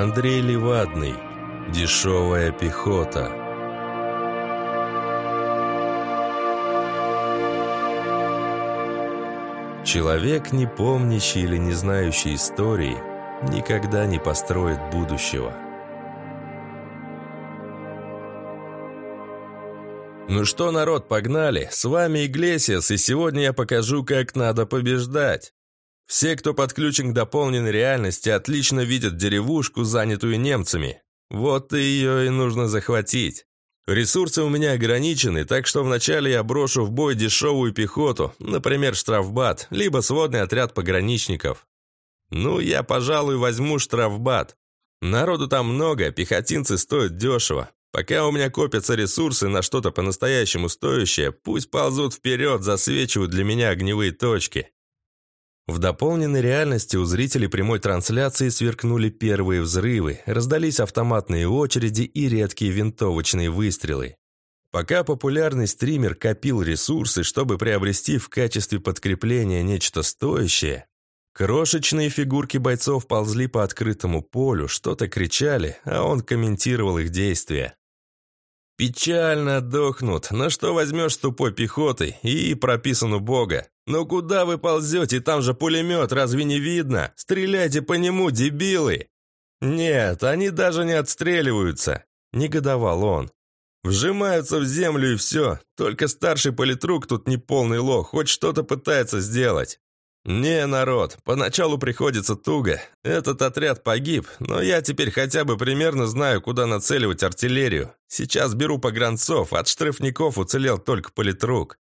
Андрей Левадный. Дешевая пехота. Человек, не помнящий или не знающий истории, никогда не построит будущего. Ну что, народ, погнали! С вами Иглесиас, и сегодня я покажу, как надо побеждать. Все, кто подключен к дополненной реальности, отлично видят деревушку, занятую немцами. Вот ее и нужно захватить. Ресурсы у меня ограничены, так что вначале я брошу в бой дешевую пехоту, например, штрафбат, либо сводный отряд пограничников. Ну, я, пожалуй, возьму штрафбат. Народу там много, пехотинцы стоят дешево. Пока у меня копятся ресурсы на что-то по-настоящему стоящее, пусть ползут вперед, засвечивают для меня огневые точки. В дополненной реальности у зрителей прямой трансляции сверкнули первые взрывы, раздались автоматные очереди и редкие винтовочные выстрелы. Пока популярный стример копил ресурсы, чтобы приобрести в качестве подкрепления нечто стоящее, крошечные фигурки бойцов ползли по открытому полю, что-то кричали, а он комментировал их действия. Печально дохнут, но что возьмешь с тупой пехотой и прописан у бога. «Ну куда вы ползете? Там же пулемет, разве не видно? Стреляйте по нему, дебилы!» «Нет, они даже не отстреливаются», — негодовал он. «Вжимаются в землю и все. Только старший политрук тут не полный лох, хоть что-то пытается сделать». «Не, народ, поначалу приходится туго. Этот отряд погиб, но я теперь хотя бы примерно знаю, куда нацеливать артиллерию. Сейчас беру погранцов, от штрафников уцелел только политрук.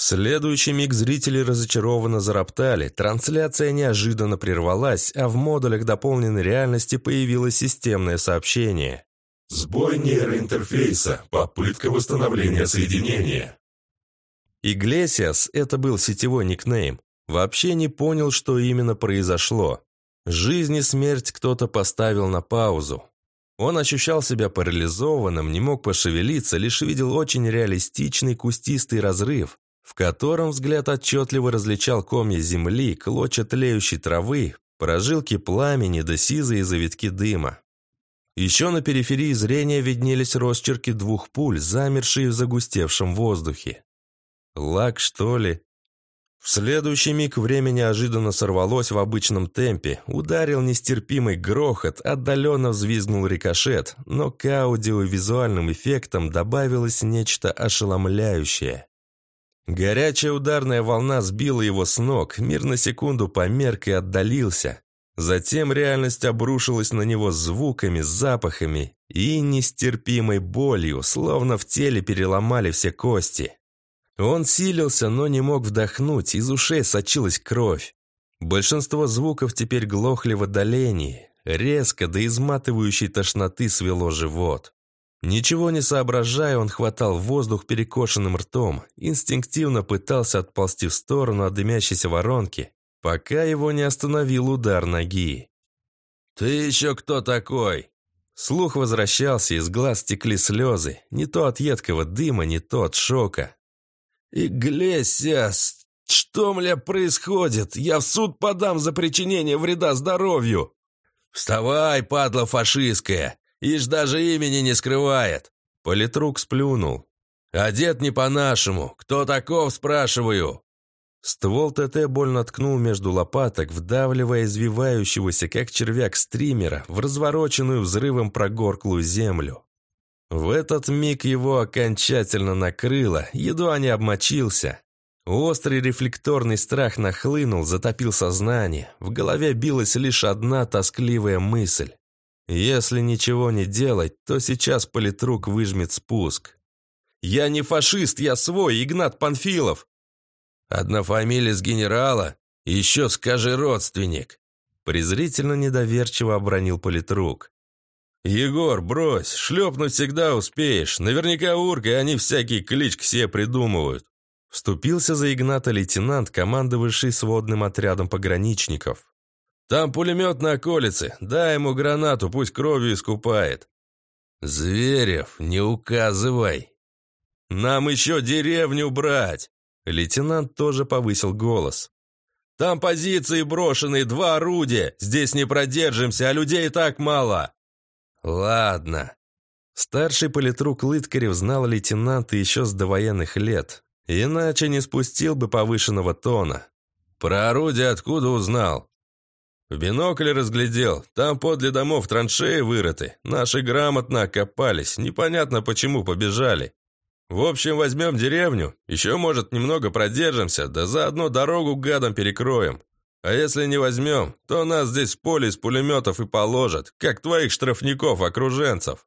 В следующий миг зрители разочарованно зароптали, трансляция неожиданно прервалась, а в модулях дополненной реальности появилось системное сообщение. «Сбой нейроинтерфейса. Попытка восстановления соединения». Иглесиас, это был сетевой никнейм, вообще не понял, что именно произошло. Жизнь и смерть кто-то поставил на паузу. Он ощущал себя парализованным, не мог пошевелиться, лишь видел очень реалистичный кустистый разрыв, в котором взгляд отчетливо различал комья земли, клочья тлеющей травы, прожилки пламени да сизые завитки дыма. Еще на периферии зрения виднелись росчерки двух пуль, замершие в загустевшем воздухе. Лак, что ли? В следующий миг время неожиданно сорвалось в обычном темпе, ударил нестерпимый грохот, отдаленно взвизгнул рикошет, но к аудиовизуальным эффектам добавилось нечто ошеломляющее. Горячая ударная волна сбила его с ног, мир на секунду померк и отдалился. Затем реальность обрушилась на него звуками, запахами и нестерпимой болью, словно в теле переломали все кости. Он силился, но не мог вдохнуть, из ушей сочилась кровь. Большинство звуков теперь глохли в отдалении. Резко до изматывающей тошноты свело живот. Ничего не соображая, он хватал воздух перекошенным ртом, инстинктивно пытался отползти в сторону от дымящейся воронки, пока его не остановил удар ноги. «Ты еще кто такой?» Слух возвращался, из глаз текли слезы, не то от едкого дыма, не то от шока. «Иглесиас, что, мля, происходит? Я в суд подам за причинение вреда здоровью!» «Вставай, падла фашистская! Ишь даже имени не скрывает!» Политрук сплюнул. «Одет не по-нашему. Кто таков, спрашиваю?» Ствол ТТ больно ткнул между лопаток, вдавливая извивающегося, как червяк стримера, в развороченную взрывом прогорклую землю. В этот миг его окончательно накрыло, едва не обмочился. Острый рефлекторный страх нахлынул, затопил сознание. В голове билась лишь одна тоскливая мысль. Если ничего не делать, то сейчас политрук выжмет спуск. «Я не фашист, я свой, Игнат Панфилов!» «Одна фамилия с генерала, еще скажи родственник!» Презрительно недоверчиво обронил политрук. «Егор, брось, шлепнуть всегда успеешь. Наверняка урка, и они всякие клички себе придумывают». Вступился за Игната лейтенант, командовавший сводным отрядом пограничников. Там пулемет на околице. Дай ему гранату, пусть кровью искупает. Зверев, не указывай. Нам еще деревню брать. Лейтенант тоже повысил голос. Там позиции брошенные, два орудия. Здесь не продержимся, а людей так мало». «Ладно». Старший политрук Лыткарев знал лейтенанта еще с довоенных лет. Иначе не спустил бы повышенного тона. «Про орудие откуда узнал?» В бинокль разглядел. Там подле домов траншеи вырыты. Наши грамотно окопались. Непонятно, почему побежали. В общем, возьмем деревню. Еще, может, немного продержимся, да заодно дорогу гадам перекроем. А если не возьмем, то нас здесь в поле из пулеметов и положат, как твоих штрафников-окруженцев».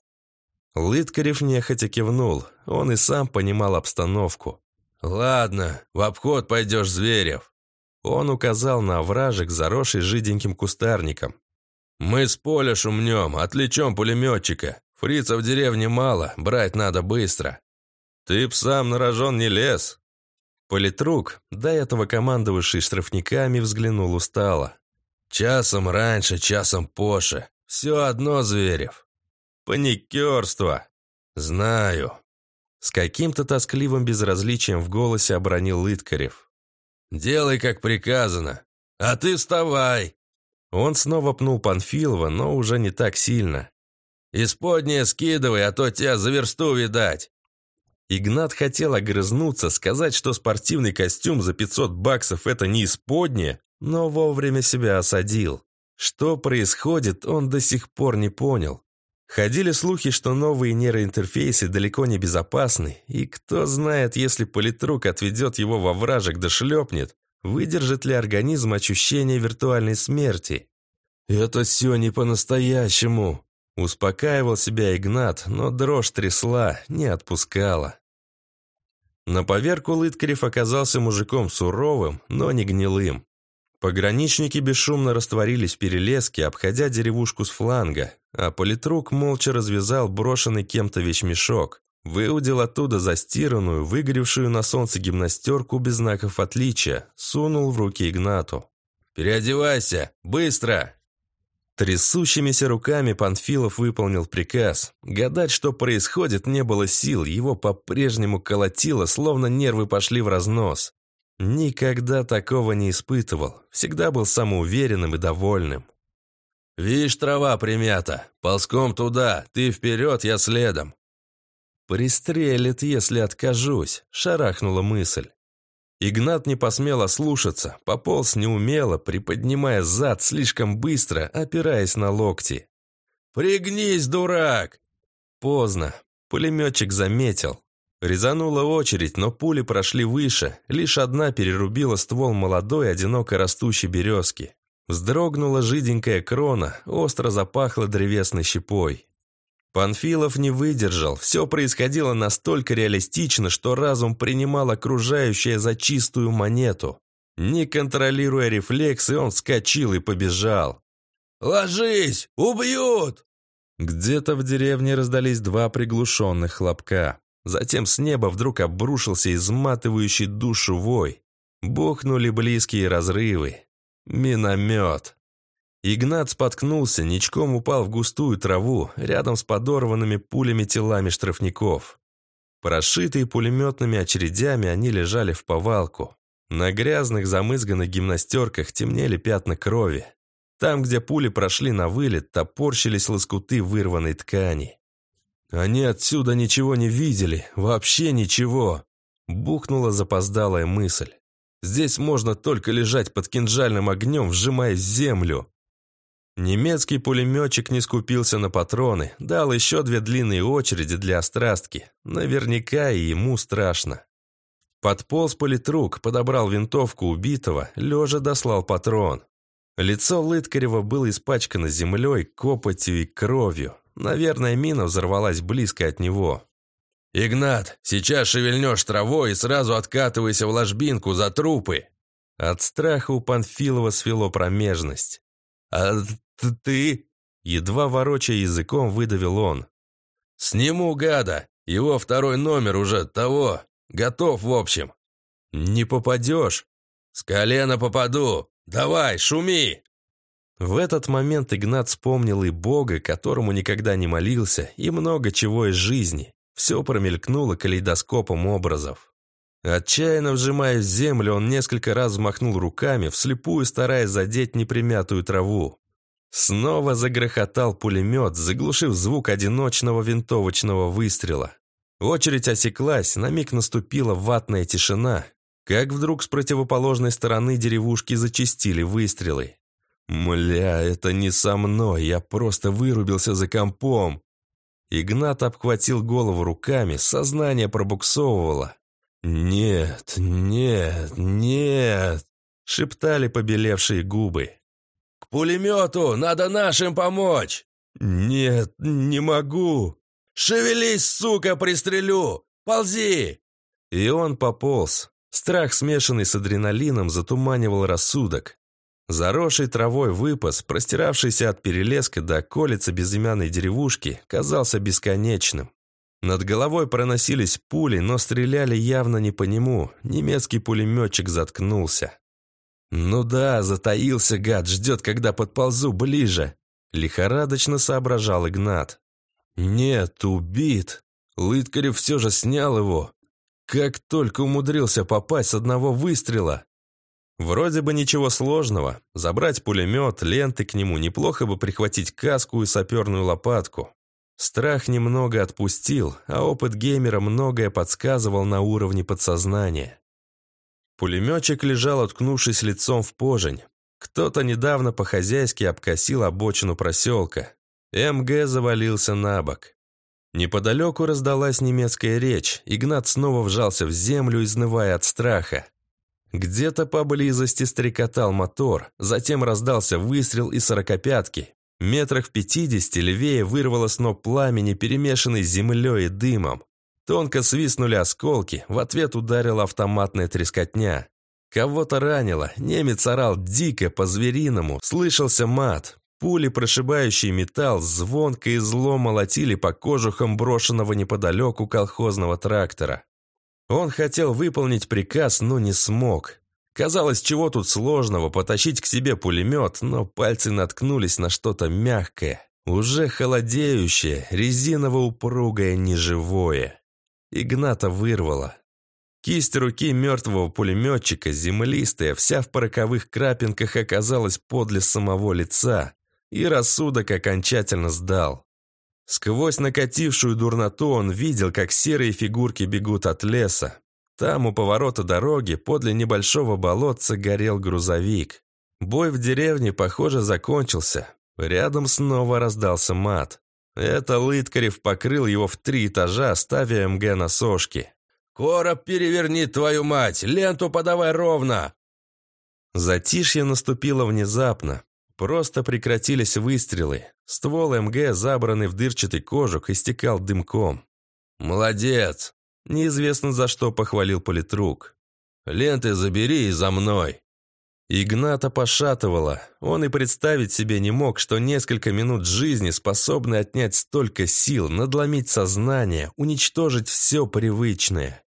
Лыткарев нехотя кивнул. Он и сам понимал обстановку. «Ладно, в обход пойдешь, Зверев». Он указал на овражек, заросший жиденьким кустарником. «Мы с поля шумнем, отвлечем пулеметчика. Фрица в деревне мало, брать надо быстро. Ты б сам на рожон не лез». Политрук, до этого командовавший штрафниками, взглянул устало. «Часом раньше, часом позже. Все одно, Зверев. Паникерство. Знаю». С каким-то тоскливым безразличием в голосе обронил Лыткарев. «Делай, как приказано. А ты вставай!» Он снова пнул Панфилова, но уже не так сильно. «Исподнее скидывай, а то тебя за версту видать!» Игнат хотел огрызнуться, сказать, что спортивный костюм за 500 баксов – это не исподнее, но вовремя себя осадил. Что происходит, он до сих пор не понял. Ходили слухи, что новые нейроинтерфейсы далеко не безопасны, и кто знает, если политрук отведет его во вражек да шлепнет, выдержит ли организм ощущение виртуальной смерти. «Это все не по-настоящему», – успокаивал себя Игнат, но дрожь трясла, не отпускала. На поверку Лыткарев оказался мужиком суровым, но не гнилым. Пограничники бесшумно растворились в перелеске, обходя деревушку с фланга, а политрук молча развязал брошенный кем-то вещмешок, выудил оттуда застиранную, выгоревшую на солнце гимнастерку без знаков отличия, сунул в руки Игнату. «Переодевайся! Быстро!» Трясущимися руками Панфилов выполнил приказ. Гадать, что происходит, не было сил, его по-прежнему колотило, словно нервы пошли в разнос. Никогда такого не испытывал. Всегда был самоуверенным и довольным. «Видишь, трава примята. Ползком туда. Ты вперед, я следом». «Пристрелит, если откажусь», — шарахнула мысль. Игнат не посмел ослушаться, пополз неумело, приподнимая зад слишком быстро, опираясь на локти. «Пригнись, дурак!» Поздно. Пулеметчик заметил. Резанула очередь, но пули прошли выше, лишь одна перерубила ствол молодой, одиноко растущей березки. Вздрогнула жиденькая крона, остро запахло древесной щепой. Панфилов не выдержал, все происходило настолько реалистично, что разум принимал окружающее за чистую монету. Не контролируя рефлексы, он вскочил и побежал. «Ложись! Убьют!» Где-то в деревне раздались два приглушенных хлопка. Затем с неба вдруг обрушился изматывающий душу вой. Бухнули близкие разрывы. Миномет. Игнат споткнулся, ничком упал в густую траву, рядом с подорванными пулями телами штрафников. Прошитые пулеметными очередями, они лежали в повалку. На грязных, замызганных гимнастерках темнели пятна крови. Там, где пули прошли на вылет, топорщились лоскуты вырванной ткани. Они отсюда ничего не видели, вообще ничего. Бухнула запоздалая мысль. Здесь можно только лежать под кинжальным огнем, вжимая землю. Немецкий пулеметчик не скупился на патроны, дал еще две длинные очереди для острастки. Наверняка и ему страшно. Подполз политрук, подобрал винтовку убитого, лежа дослал патрон. Лицо Лыткарева было испачкано землей, копотью и кровью. Наверное, мина взорвалась близко от него. «Игнат, сейчас шевельнешь травой и сразу откатывайся в ложбинку за трупы!» От страха у Панфилова свело промежность. «А ты...» Едва ворочая языком, выдавил он. «Сниму гада! Его второй номер уже того! Готов, в общем!» «Не попадешь!» «С колена попаду! Давай, шуми!» В этот момент Игнат вспомнил и Бога, которому никогда не молился, и много чего из жизни. Все промелькнуло калейдоскопом образов. Отчаянно вжимая в землю, он несколько раз взмахнул руками, вслепую стараясь задеть непримятую траву. Снова загрохотал пулемет, заглушив звук одиночного винтовочного выстрела. Очередь осеклась, на миг наступила ватная тишина, как вдруг с противоположной стороны деревушки зачистили выстрелы. «Мля, это не со мной, я просто вырубился за компом!» Игнат обхватил голову руками, сознание пробуксовывало. «Нет, нет, нет!» — шептали побелевшие губы. «К пулемету! Надо нашим помочь!» «Нет, не могу!» «Шевелись, сука, пристрелю! Ползи!» И он пополз. Страх, смешанный с адреналином, затуманивал рассудок. Заросший травой выпас, простиравшийся от перелеска до околицы безымянной деревушки, казался бесконечным. Над головой проносились пули, но стреляли явно не по нему. Немецкий пулеметчик заткнулся. «Ну да, затаился гад, ждет, когда подползу ближе», — лихорадочно соображал Игнат. «Нет, убит. Лыткарев все же снял его. Как только умудрился попасть с одного выстрела. Вроде бы ничего сложного. Забрать пулемет, ленты к нему, неплохо бы прихватить каску и саперную лопатку. Страх немного отпустил, а опыт геймера многое подсказывал на уровне подсознания. Пулеметчик лежал, уткнувшись лицом в пожень. Кто-то недавно по-хозяйски обкосил обочину проселка. МГ завалился на бок. Неподалеку раздалась немецкая речь. Игнат снова вжался в землю, изнывая от страха. Где-то поблизости стрекотал мотор, затем раздался выстрел из сорокопятки. Метрах в пятидесяти левее вырвало сноп пламени, перемешанный с землей и дымом. Тонко свистнули осколки, в ответ ударила автоматная трескотня. Кого-то ранило, немец орал дико, по-звериному, слышался мат. Пули, прошибающие металл, звонко и зло молотили по кожухам брошенного неподалеку колхозного трактора. Он хотел выполнить приказ, но не смог. Казалось, чего тут сложного, потащить к себе пулемет, но пальцы наткнулись на что-то мягкое, уже холодеющее, резиново-упругое, неживое. Игната вырвало. Кисть руки мертвого пулеметчика, землистая, вся в пороковых крапинках, оказалась подле самого лица, и рассудок окончательно сдал. Сквозь накатившую дурноту он видел, как серые фигурки бегут от леса. Там, у поворота дороги, подле небольшого болотца горел грузовик. Бой в деревне, похоже, закончился. Рядом снова раздался мат. Это Лыткарев покрыл его в три этажа, ставя МГ на сошки. «Короб переверни, твою мать! Ленту подавай ровно!» Затишье наступило внезапно. Просто прекратились выстрелы. Ствол МГ, забранный в дырчатый кожух, истекал дымком. «Молодец!» Неизвестно за что похвалил политрук. «Ленты забери и за мной!» Игната пошатывало. Он и представить себе не мог, что несколько минут жизни способны отнять столько сил, надломить сознание, уничтожить все привычное.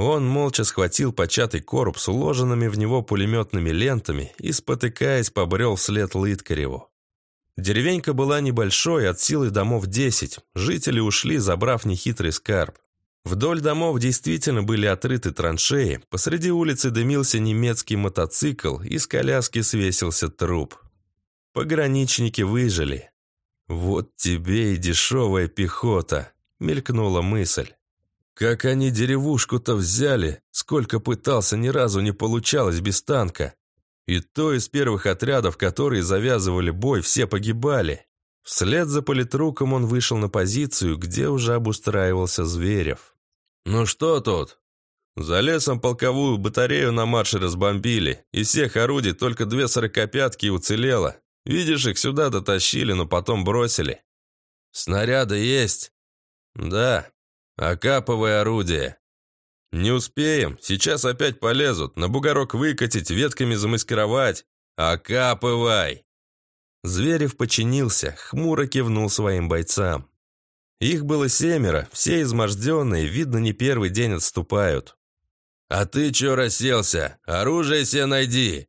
Он молча схватил початый короб с уложенными в него пулеметными лентами и, спотыкаясь, побрел вслед Лыткареву. Деревенька была небольшой, от силы домов 10. Жители ушли, забрав нехитрый скарб. Вдоль домов действительно были отрыты траншеи, посреди улицы дымился немецкий мотоцикл, и с коляски свесился труп. Пограничники выжили. «Вот тебе и дешевая пехота», — мелькнула мысль. Как они деревушку-то взяли, сколько пытался, ни разу не получалось без танка. И то из первых отрядов, которые завязывали бой, все погибали. Вслед за политруком он вышел на позицию, где уже обустраивался Зверев. «Ну что тут?» За лесом полковую батарею на марше разбомбили. Из всех орудий только две сорокопятки уцелело. Видишь, их сюда дотащили, но потом бросили. «Снаряды есть?» «Да, «Окапывай орудие!» «Не успеем, сейчас опять полезут, на бугорок выкатить, ветками замаскировать. Окапывай!» Зверев подчинился, хмуро кивнул своим бойцам. Их было семеро, все изможденные, видно, не первый день отступают. «А ты чё расселся? Оружие себе найди!»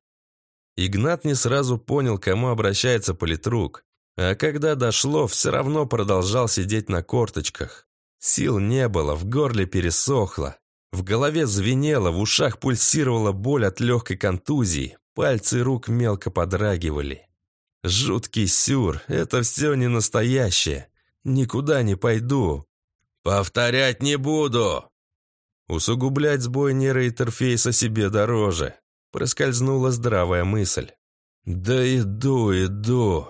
Игнат не сразу понял, кому обращается политрук, а когда дошло, все равно продолжал сидеть на корточках. Сил не было, в горле пересохло. В голове звенело, в ушах пульсировала боль от легкой контузии, пальцы рук мелко подрагивали. Жуткий сюр, это все не настоящее. Никуда не пойду. Повторять не буду. Усугублять сбой нейроинтерфейса себе дороже. Проскользнула здравая мысль. Да иду, иду.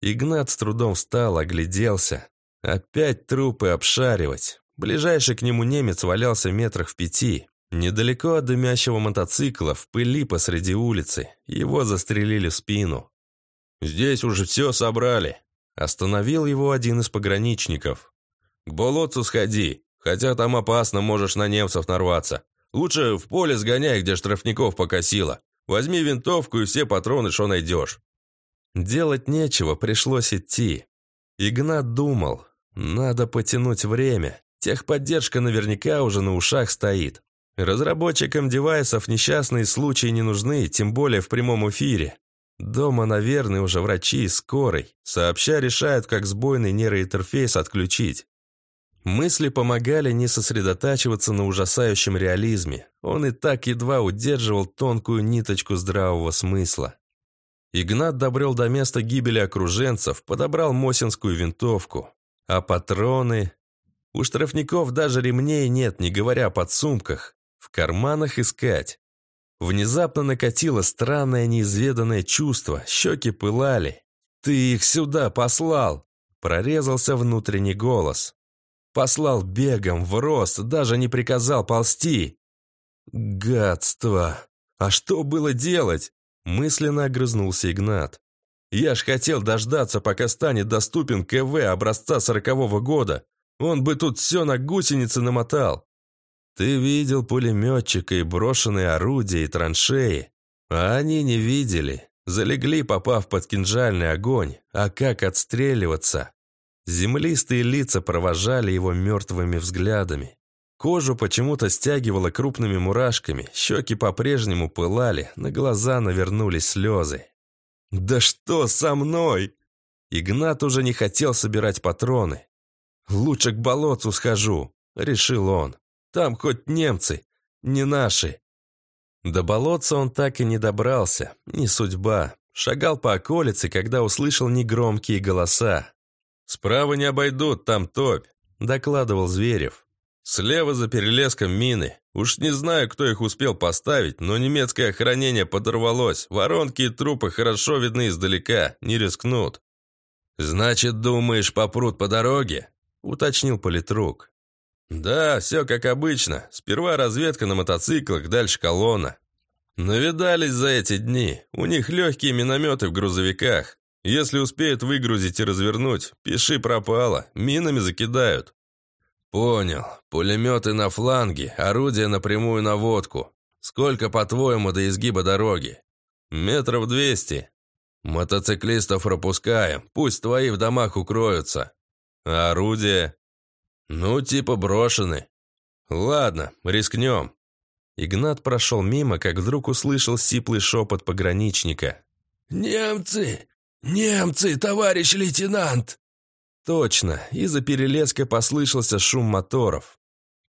Игнат с трудом встал, огляделся. Опять трупы обшаривать. Ближайший к нему немец валялся метрах в пяти. Недалеко от дымящего мотоцикла, в пыли посреди улицы. Его застрелили в спину. «Здесь уже все собрали», – остановил его один из пограничников. «К болотцу сходи, хотя там опасно, можешь на немцев нарваться. Лучше в поле сгоняй, где штрафников покосило. Возьми винтовку и все патроны, что найдешь». Делать нечего, пришлось идти. Игнат думал, надо потянуть время. Техподдержка наверняка уже на ушах стоит. Разработчикам девайсов несчастные случаи не нужны, тем более в прямом эфире. Дома, наверное, уже врачи из скорой. Сообща решают, как сбойный нейроинтерфейс отключить. Мысли помогали не сосредотачиваться на ужасающем реализме. Он и так едва удерживал тонкую ниточку здравого смысла. Игнат добрел до места гибели окруженцев, подобрал мосинскую винтовку. А патроны... У штрафников даже ремней нет, не говоря о подсумках. В карманах искать. Внезапно накатило странное неизведанное чувство, щеки пылали. «Ты их сюда послал!» Прорезался внутренний голос. Послал бегом, в рост, даже не приказал ползти. «Гадство! А что было делать?» Мысленно огрызнулся Игнат. «Я ж хотел дождаться, пока станет доступен КВ образца сорокового года. Он бы тут все на гусеницы намотал. Ты видел пулеметчика и брошенные орудия и траншеи, а они не видели. Залегли, попав под кинжальный огонь. А как отстреливаться? Землистые лица провожали его мертвыми взглядами. Кожу почему-то стягивало крупными мурашками, щеки по-прежнему пылали, на глаза навернулись слезы. «Да что со мной?» Игнат уже не хотел собирать патроны. «Лучше к болотцу схожу», — решил он. «Там хоть немцы, не наши». До болотца он так и не добрался, не судьба. Шагал по околице, когда услышал негромкие голоса. «Справа не обойдут, там топь», — докладывал Зверев. «Слева за перелеском мины. Уж не знаю, кто их успел поставить, но немецкое охранение подорвалось. Воронки и трупы хорошо видны издалека, не рискнут». «Значит, думаешь, попрут по дороге?» — уточнил политрук. «Да, все как обычно. Сперва разведка на мотоциклах, дальше колонна. Навидались за эти дни. У них легкие минометы в грузовиках. Если успеют выгрузить и развернуть, пиши пропало, минами закидают». «Понял. Пулеметы на фланге, орудия напрямую на водку. Сколько, по-твоему, до изгиба дороги?» «Метров двести. Мотоциклистов пропускаем, пусть твои в домах укроются. А орудия?» «Ну, типа брошены». «Ладно, рискнем». Игнат прошел мимо, как вдруг услышал сиплый шепот пограничника. «Немцы! Немцы, товарищ лейтенант!» Точно, из-за перелеска послышался шум моторов.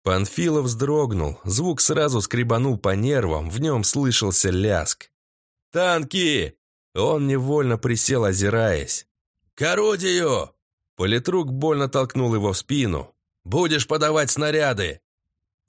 Панфилов вздрогнул, звук сразу скребанул по нервам, в нем слышался ляск. «Танки!» Он невольно присел, озираясь. «К орудию!» Политрук больно толкнул его в спину. «Будешь подавать снаряды!»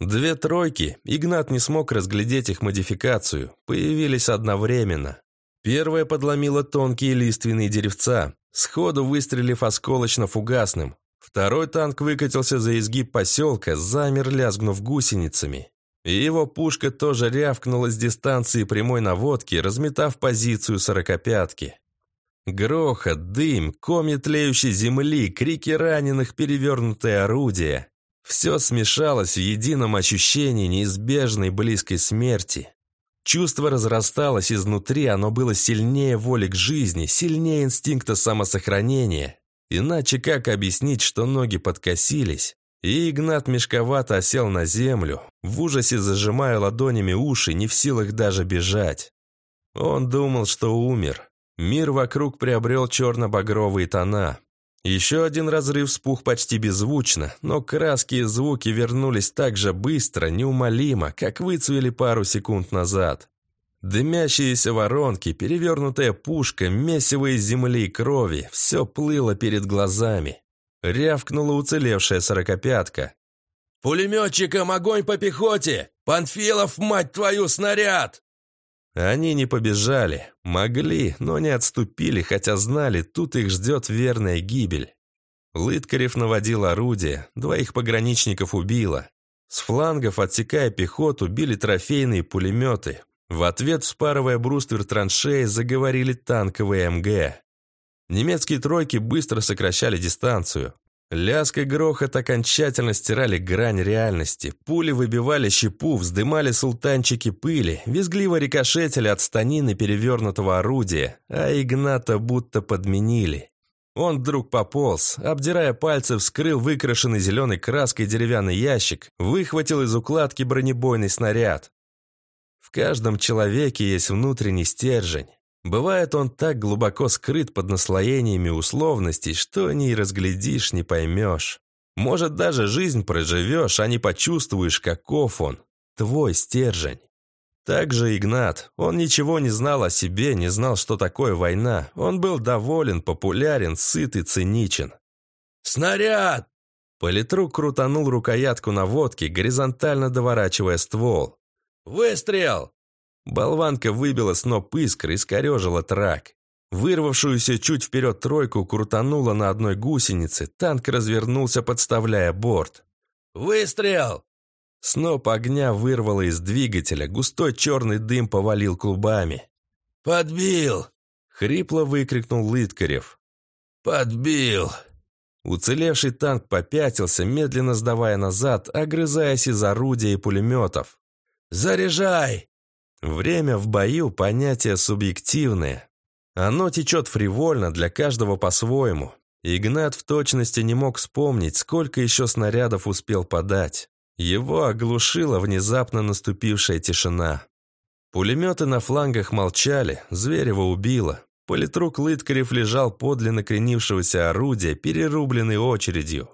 Две тройки, Игнат не смог разглядеть их модификацию, появились одновременно. Первая подломила тонкие лиственные деревца, сходу выстрелив осколочно-фугасным. Второй танк выкатился за изгиб поселка, замер, лязгнув гусеницами. И его пушка тоже рявкнула с дистанции прямой наводки, разметав позицию сорокопятки. Грохот, дым, коми тлеющей земли, крики раненых, перевернутые орудия. Все смешалось в едином ощущении неизбежной близкой смерти. Чувство разрасталось изнутри, оно было сильнее воли к жизни, сильнее инстинкта самосохранения. Иначе как объяснить, что ноги подкосились? И Игнат мешковато осел на землю, в ужасе зажимая ладонями уши, не в силах даже бежать. Он думал, что умер. Мир вокруг приобрел черно-багровые тона. Еще один разрыв вспух почти беззвучно, но краски и звуки вернулись так же быстро, неумолимо, как выцвели пару секунд назад. Дымящиеся воронки, перевернутая пушка, месиво из земли и крови – все плыло перед глазами. Рявкнула уцелевшая сорокопятка. «Пулеметчикам огонь по пехоте! Панфилов, мать твою, снаряд!» Они не побежали. Могли, но не отступили, хотя знали, тут их ждет верная гибель. Лыткарев наводил орудие, двоих пограничников убило. С флангов, отсекая пехоту, били трофейные пулеметы. В ответ, вспарывая бруствер траншеи, заговорили танковые МГ. Немецкие тройки быстро сокращали дистанцию. Лязг и грохот окончательно стирали грань реальности. Пули выбивали щепу, вздымали султанчики пыли, визгливо рикошетили от станины перевернутого орудия, а Игната будто подменили. Он вдруг пополз, обдирая пальцы, вскрыл выкрашенный зеленой краской деревянный ящик, выхватил из укладки бронебойный снаряд. В каждом человеке есть внутренний стержень. Бывает он так глубоко скрыт под наслоениями условностей, что не разглядишь, не поймешь. Может, даже жизнь проживешь, а не почувствуешь, каков он. Твой стержень. Так же Игнат. Он ничего не знал о себе, не знал, что такое война. Он был доволен, популярен, сыт и циничен. «Снаряд!» Политрук крутанул рукоятку наводки, горизонтально доворачивая ствол. «Выстрел!» Болванка выбила сноп искр и скорежила трак. Вырвавшуюся чуть вперед тройку крутанула на одной гусенице, танк развернулся, подставляя борт. «Выстрел!» Сноп огня вырвало из двигателя, густой черный дым повалил клубами. «Подбил!» — хрипло выкрикнул Лыткарев. «Подбил!» Уцелевший танк попятился, медленно сдавая назад, огрызаясь из орудия и пулеметов. «Заряжай!» Время в бою – понятие субъективное. Оно течет фривольно для каждого по-своему. Игнат в точности не мог вспомнить, сколько еще снарядов успел подать. Его оглушила внезапно наступившая тишина. Пулеметы на флангах молчали, Зверева убило. Политрук Лыткарев лежал подле накренившегося орудия, перерубленный очередью.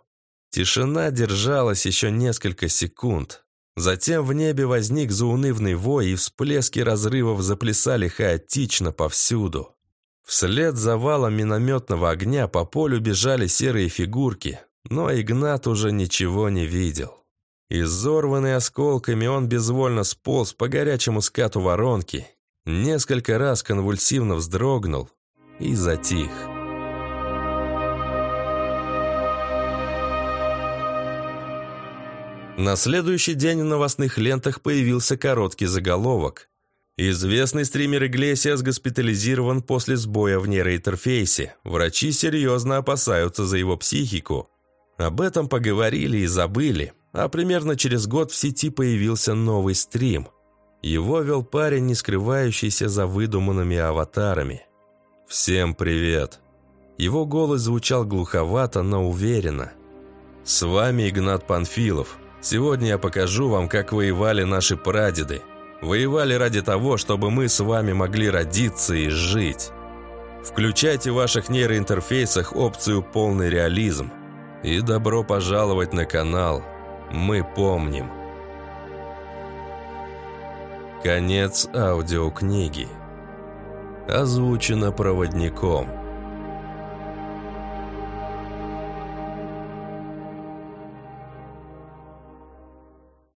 Тишина держалась еще несколько секунд. Затем в небе возник заунывный вой, и всплески разрывов заплясали хаотично повсюду. Вслед за валом минометного огня по полю бежали серые фигурки, но Игнат уже ничего не видел. Изорванный осколками, он безвольно сполз по горячему скату воронки, несколько раз конвульсивно вздрогнул и затих. На следующий день в новостных лентах появился короткий заголовок. Известный стример Иглесиас госпитализирован после сбоя в нейроинтерфейсе. Врачи серьезно опасаются за его психику. Об этом поговорили и забыли, а примерно через год в сети появился новый стрим. Его вел парень, не скрывающийся за выдуманными аватарами. «Всем привет!» Его голос звучал глуховато, но уверенно. «С вами Игнат Панфилов. Сегодня я покажу вам, как воевали наши прадеды. Воевали ради того, чтобы мы с вами могли родиться и жить. Включайте в ваших нейроинтерфейсах опцию «Полный реализм». И добро пожаловать на канал «Мы помним». Конец аудиокниги. Озвучено проводником.